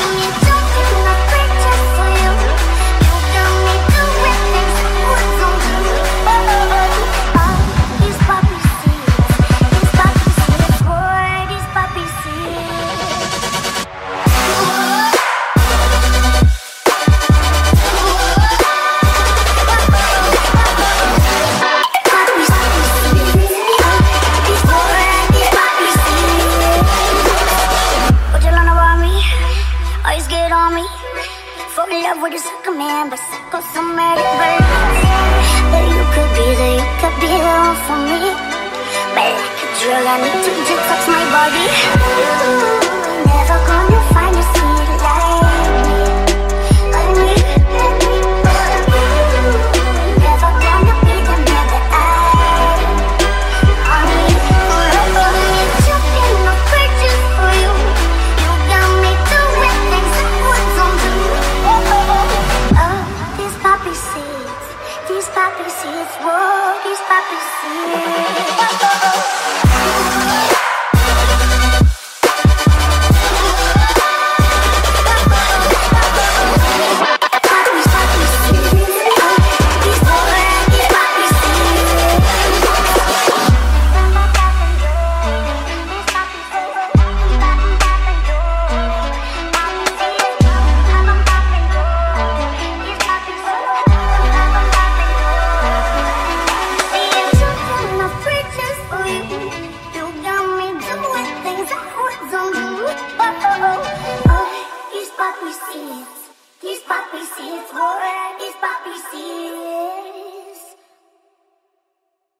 you. in love with a sucker man, but sucker somebody belongs But you could be the, you could be the one for me. But like a drill, I need to detox my body. These poppy seeds Whoa, these poppy seeds poppy seeds, these poppy seeds, whoa.